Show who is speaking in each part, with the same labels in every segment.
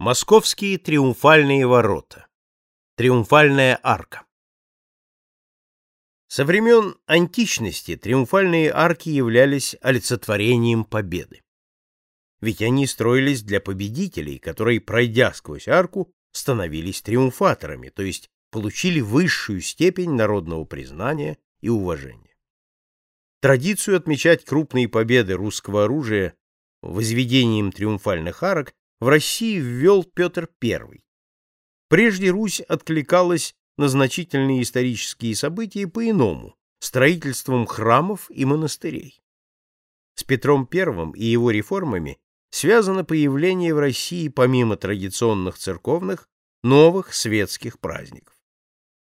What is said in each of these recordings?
Speaker 1: Московские триумфальные ворота. Триумфальная арка. Со времен античности триумфальные арки являлись олицетворением победы. Ведь они строились для победителей, которые, пройдя сквозь арку, становились триумфаторами, то есть получили высшую степень народного признания и уважения. Традицию отмечать крупные победы русского оружия возведением триумфальных арок в России ввел Петр I. Прежде Русь откликалась на значительные исторические события по-иному, строительством храмов и монастырей. С Петром I и его реформами связано появление в России, помимо традиционных церковных, новых светских праздников.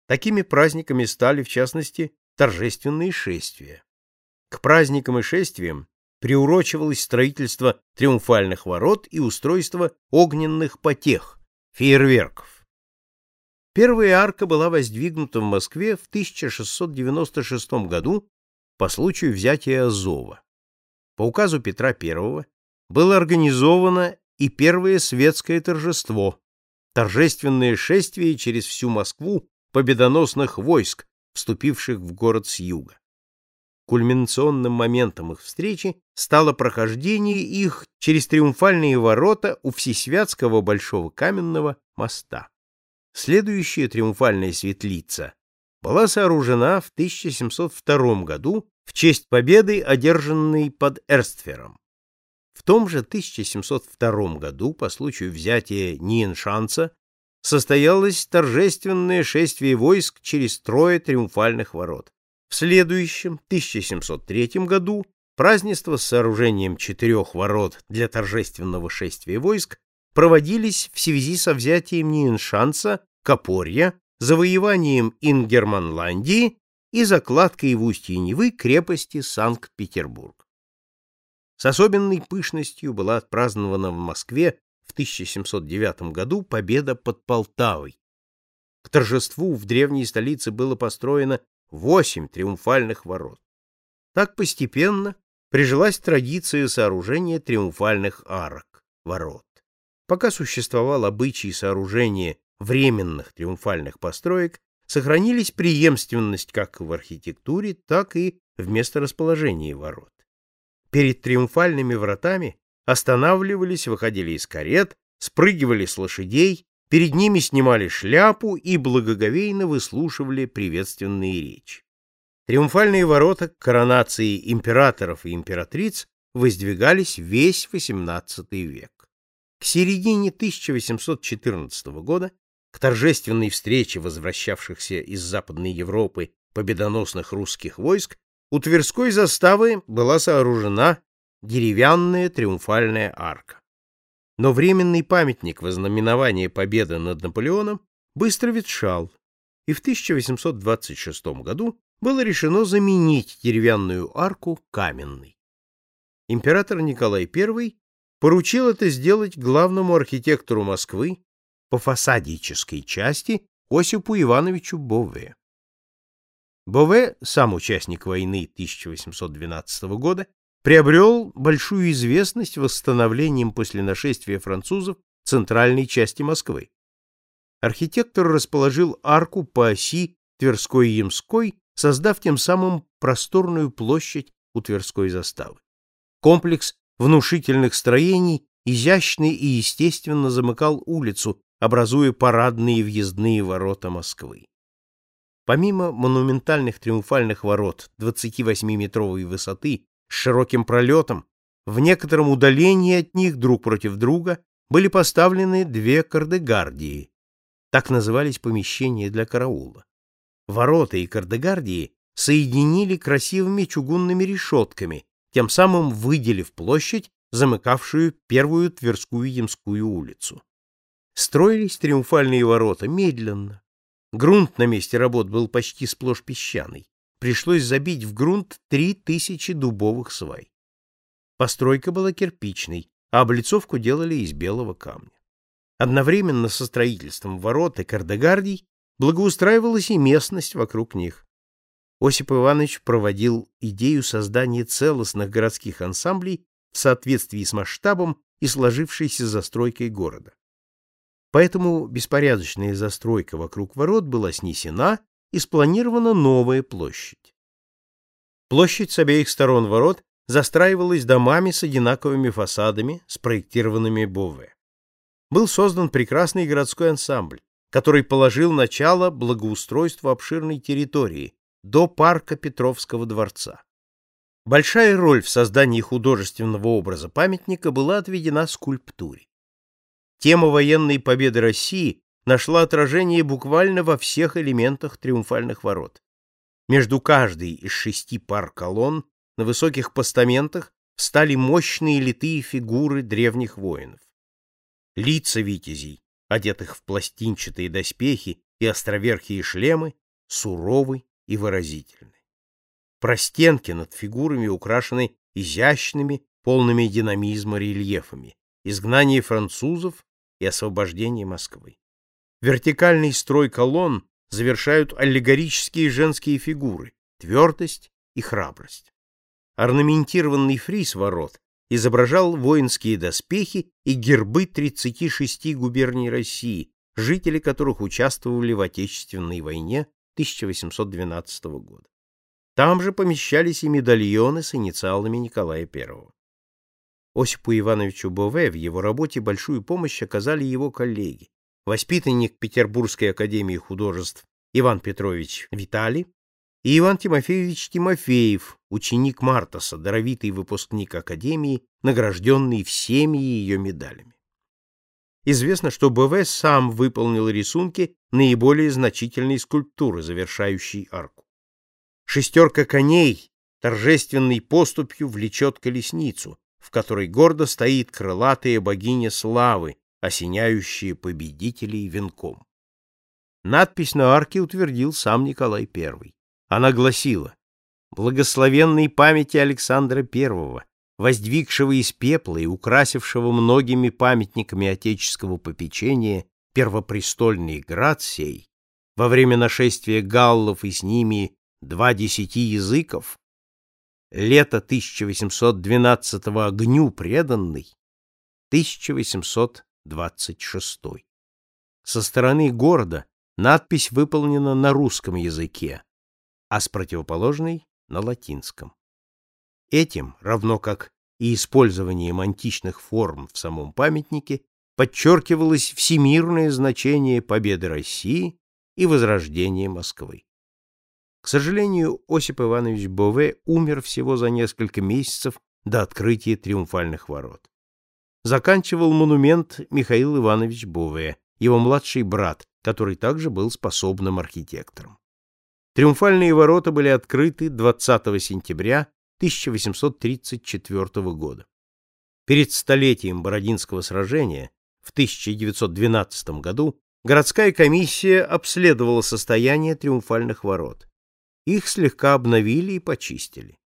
Speaker 1: Такими праздниками стали, в частности, торжественные шествия. К праздникам и шествиям приурочивалось строительство триумфальных ворот и устройство огненных потех, фейерверков. Первая арка была воздвигнута в Москве в 1696 году по случаю взятия Азова. По указу Петра I было организовано и первое светское торжество, торжественное шествие через всю Москву победоносных войск, вступивших в город с юга. Кульминационным моментом их встречи стало прохождение их через триумфальные ворота у Всесвятского Большого Каменного моста. Следующая триумфальная светлица была сооружена в 1702 году в честь победы, одержанной под Эрстфером. В том же 1702 году, по случаю взятия Ниеншанца, состоялось торжественное шествие войск через трое триумфальных ворот. В следующем, 1703 году, празднества с сооружением четырех ворот для торжественного шествия войск проводились в связи со взятием Ниеншанца, Копорья, завоеванием Ингерманландии и закладкой в устье Невы крепости Санкт-Петербург. С особенной пышностью была отпразднована в Москве в 1709 году победа под Полтавой. К торжеству в древней столице было построено восемь триумфальных ворот. Так постепенно прижилась традиция сооружения триумфальных арок, ворот. Пока существовал обычай сооружения временных триумфальных построек, сохранились преемственность как в архитектуре, так и в месторасположении ворот. Перед триумфальными вратами останавливались, выходили из карет, спрыгивали с лошадей, перед ними снимали шляпу и благоговейно выслушивали приветственные речи. Триумфальные ворота коронации императоров и императриц воздвигались весь XVIII век. К середине 1814 года, к торжественной встрече возвращавшихся из Западной Европы победоносных русских войск, у Тверской заставы была сооружена деревянная триумфальная арка. Но временный памятник вознаменования победы над Наполеоном быстро ветшал, и в 1826 году было решено заменить деревянную арку каменной. Император Николай I поручил это сделать главному архитектору Москвы по фасадической части Осипу Ивановичу Бове. Бове, сам участник войны 1812 года, приобрел большую известность восстановлением после нашествия французов центральной части Москвы. Архитектор расположил арку по оси Тверской и Ямской, создав тем самым просторную площадь у Тверской заставы. Комплекс внушительных строений изящно и естественно замыкал улицу, образуя парадные въездные ворота Москвы. Помимо монументальных триумфальных ворот 28-метровой высоты с широким пролетом, в некотором удалении от них друг против друга были поставлены две кардегардии. Так назывались помещения для караула. Ворота и кардегардии соединили красивыми чугунными решетками, тем самым выделив площадь, замыкавшую первую Тверскую Ямскую улицу. Строились триумфальные ворота медленно. Грунт на месте работ был почти сплошь песчаный пришлось забить в грунт три тысячи дубовых свай. Постройка была кирпичной, а облицовку делали из белого камня. Одновременно со строительством ворот и кардегардий благоустраивалась и местность вокруг них. Осип Иванович проводил идею создания целостных городских ансамблей в соответствии с масштабом и сложившейся застройкой города. Поэтому беспорядочная застройка вокруг ворот была снесена и спланирована новая площадь. Площадь с обеих сторон ворот застраивалась домами с одинаковыми фасадами, спроектированными Бове. Был создан прекрасный городской ансамбль, который положил начало благоустройству обширной территории до парка Петровского дворца. Большая роль в создании художественного образа памятника была отведена скульптуре. Тема военной победы России нашла отражение буквально во всех элементах триумфальных ворот. Между каждой из шести пар колонн на высоких постаментах стали мощные литые фигуры древних воинов. Лица витязей, одетых в пластинчатые доспехи и островерхие шлемы, суровы и выразительны. Простенки над фигурами украшены изящными, полными динамизма рельефами, изгнание французов и освобождение Москвы. Вертикальный строй колонн завершают аллегорические женские фигуры, твердость и храбрость. Орнаментированный фриз ворот изображал воинские доспехи и гербы 36 губерний России, жители которых участвовали в Отечественной войне 1812 года. Там же помещались и медальоны с инициалами Николая I. Осипу Ивановичу Бове в его работе большую помощь оказали его коллеги. Воспитанник Петербургской академии художеств Иван Петрович Витали и Иван Тимофеевич Тимофеев, ученик Мартаса, даровитый выпускник академии, награжденный всеми ее медалями. Известно, что Бове сам выполнил рисунки наиболее значительной скульптуры, завершающей арку. Шестерка коней торжественной поступью влечет колесницу, в которой гордо стоит крылатая богиня славы, осеняющая победителей венком. Надпись на арке утвердил сам Николай I. Она гласила «Благословенной памяти Александра I, воздвигшего из пепла и украсившего многими памятниками отеческого попечения первопрестольный град сей, во время нашествия галлов и с ними два десяти языков, лето 1812 огню преданный, 1826. Со стороны города надпись выполнена на русском языке, а с противоположной — на латинском. Этим, равно как и использованием античных форм в самом памятнике, подчеркивалось всемирное значение победы России и возрождения Москвы. К сожалению, Осип Иванович Бове умер всего за несколько месяцев до открытия триумфальных ворот. Заканчивал монумент Михаил Иванович Бове, его младший брат, который также был способным архитектором. Триумфальные ворота были открыты 20 сентября 1834 года. Перед столетием Бородинского сражения в 1912 году городская комиссия обследовала состояние триумфальных ворот. Их слегка обновили и почистили.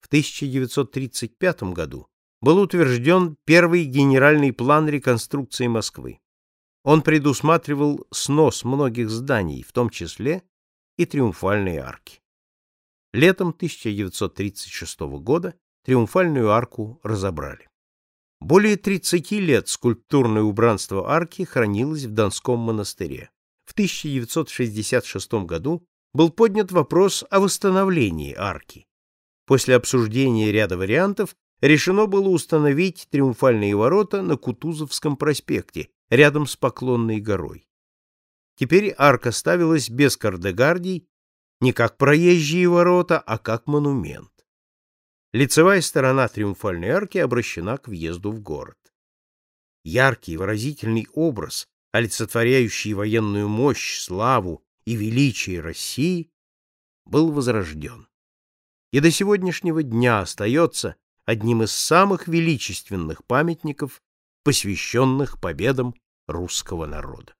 Speaker 1: В 1935 году был утвержден первый генеральный план реконструкции Москвы. Он предусматривал снос многих зданий, в том числе и триумфальные арки. Летом 1936 года триумфальную арку разобрали. Более 30 лет скульптурное убранство арки хранилось в Донском монастыре. В 1966 году был поднят вопрос о восстановлении арки. После обсуждения ряда вариантов решено было установить триумфальные ворота на Кутузовском проспекте, рядом с Поклонной горой. Теперь арка ставилась без кардегардий, не как проезжие ворота, а как монумент. Лицевая сторона триумфальной арки обращена к въезду в город. Яркий выразительный образ, олицетворяющий военную мощь, славу и величие России, был возрожден. И до сегодняшнего дня остается одним из самых величественных памятников, посвященных победам русского народа.